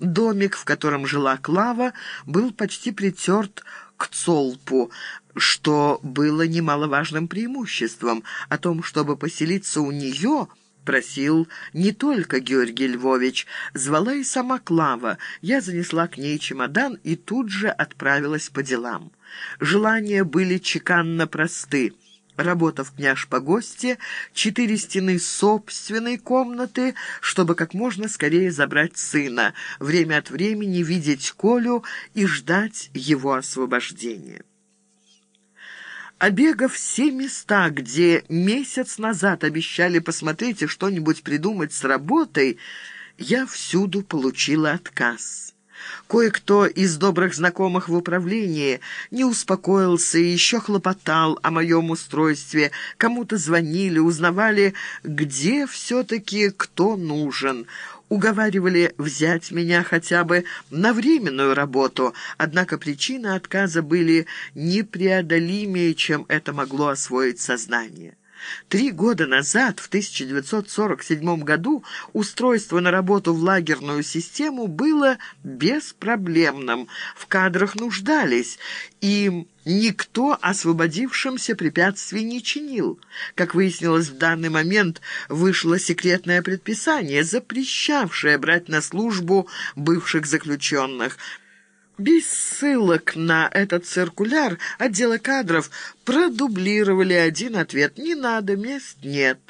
Домик, в котором жила Клава, был почти притерт к Цолпу, что было немаловажным преимуществом. О том, чтобы поселиться у нее, просил не только Георгий Львович, звала и сама Клава. Я занесла к ней чемодан и тут же отправилась по делам. Желания были чеканно просты — работа в княж-погосте, четыре стены собственной комнаты, чтобы как можно скорее забрать сына, время от времени видеть Колю и ждать его освобождения. Обегав все места, где месяц назад обещали посмотреть и что-нибудь придумать с работой, я всюду получила отказ. Кое-кто из добрых знакомых в управлении не успокоился и еще хлопотал о моем устройстве. Кому-то звонили, узнавали, где все-таки кто нужен. Уговаривали взять меня хотя бы на временную работу, однако причины отказа были непреодолимее, чем это могло освоить сознание. Три года назад, в 1947 году, устройство на работу в лагерную систему было беспроблемным. В кадрах нуждались, и никто освободившимся препятствий не чинил. Как выяснилось, в данный момент вышло секретное предписание, запрещавшее брать на службу бывших заключенных – без ссылок на этот циркуляр отдела кадров продублировали один ответ «Не надо, мест нет».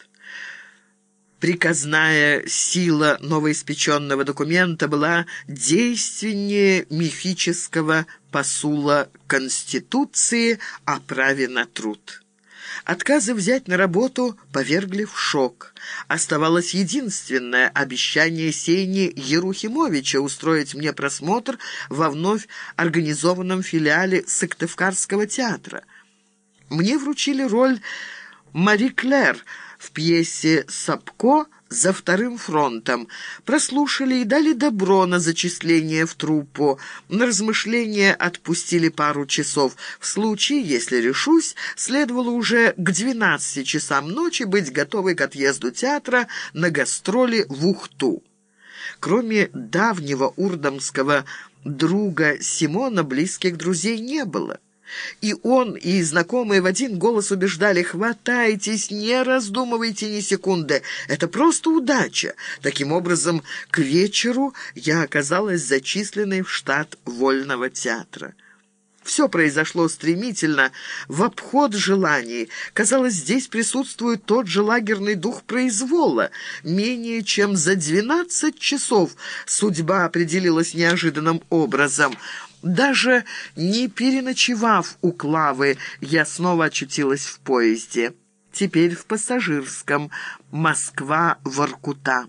Приказная сила новоиспеченного документа была действеннее мифического посула Конституции о праве на труд. Отказы взять на работу повергли в шок. Оставалось единственное обещание Сени Ерухимовича устроить мне просмотр во вновь организованном филиале Сыктывкарского театра. Мне вручили роль Мари Клэр в пьесе «Сапко» за вторым фронтом, прослушали и дали добро на зачисление в труппу. На размышления отпустили пару часов. В случае, если решусь, следовало уже к 12 часам ночи быть готовой к отъезду театра на гастроли в Ухту. Кроме давнего урдомского друга Симона, близких друзей не было. И он, и знакомые в один голос убеждали «Хватайтесь, не раздумывайте ни секунды, это просто удача». Таким образом, к вечеру я оказалась зачисленной в штат вольного театра. Все произошло стремительно, в обход желаний. Казалось, здесь присутствует тот же лагерный дух произвола. Менее чем за двенадцать часов судьба определилась неожиданным образом — даже не переночевав у Клавы, я снова очутилась в поезде. Теперь в пассажирском. Москва-Воркута.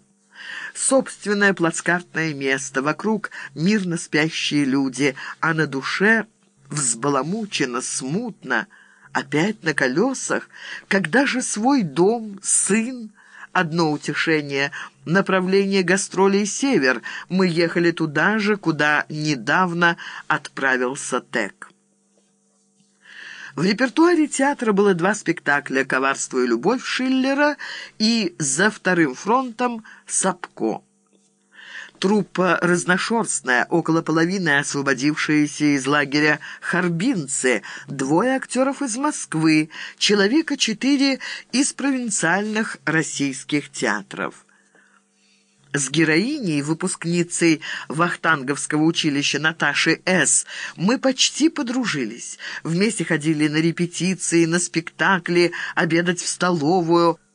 Собственное плацкартное место. Вокруг мирно спящие люди, а на душе взбаламучено, смутно. Опять на колесах. Когда же свой дом, сын, одно утешение — направление гастролей «Север». Мы ехали туда же, куда недавно отправился Тек. В репертуаре театра было два спектакля «Коварство и любовь» Шиллера и «За вторым фронтом» Сапко. Труппа разношерстная, около половины освободившиеся из лагеря харбинцы, двое актеров из Москвы, человека четыре из провинциальных российских театров. С героиней, выпускницей Вахтанговского училища Наташей С. мы почти подружились. Вместе ходили на репетиции, на спектакли, обедать в столовую –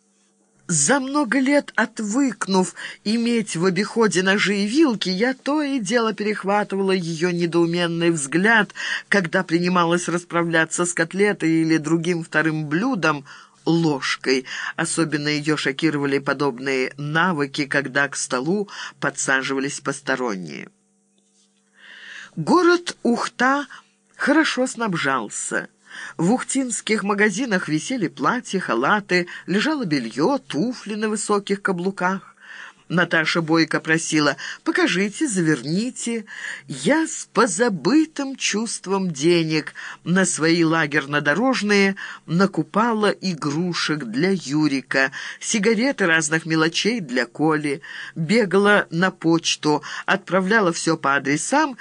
за много лет отвыкнув иметь в обиходе ножи и вилки, я то и дело перехватывала ее недоуменный взгляд, когда принималась расправляться с котлетой или другим вторым блюдом, ложкой. Особенно ее шокировали подобные навыки, когда к столу подсаживались посторонние. Город Ухта хорошо снабжался. В ухтинских магазинах висели платья, халаты, лежало белье, туфли на высоких каблуках. Наташа Бойко просила «покажите, заверните». Я с позабытым чувством денег на свои лагерно-дорожные накупала игрушек для Юрика, сигареты разных мелочей для Коли, бегала на почту, отправляла все по адресам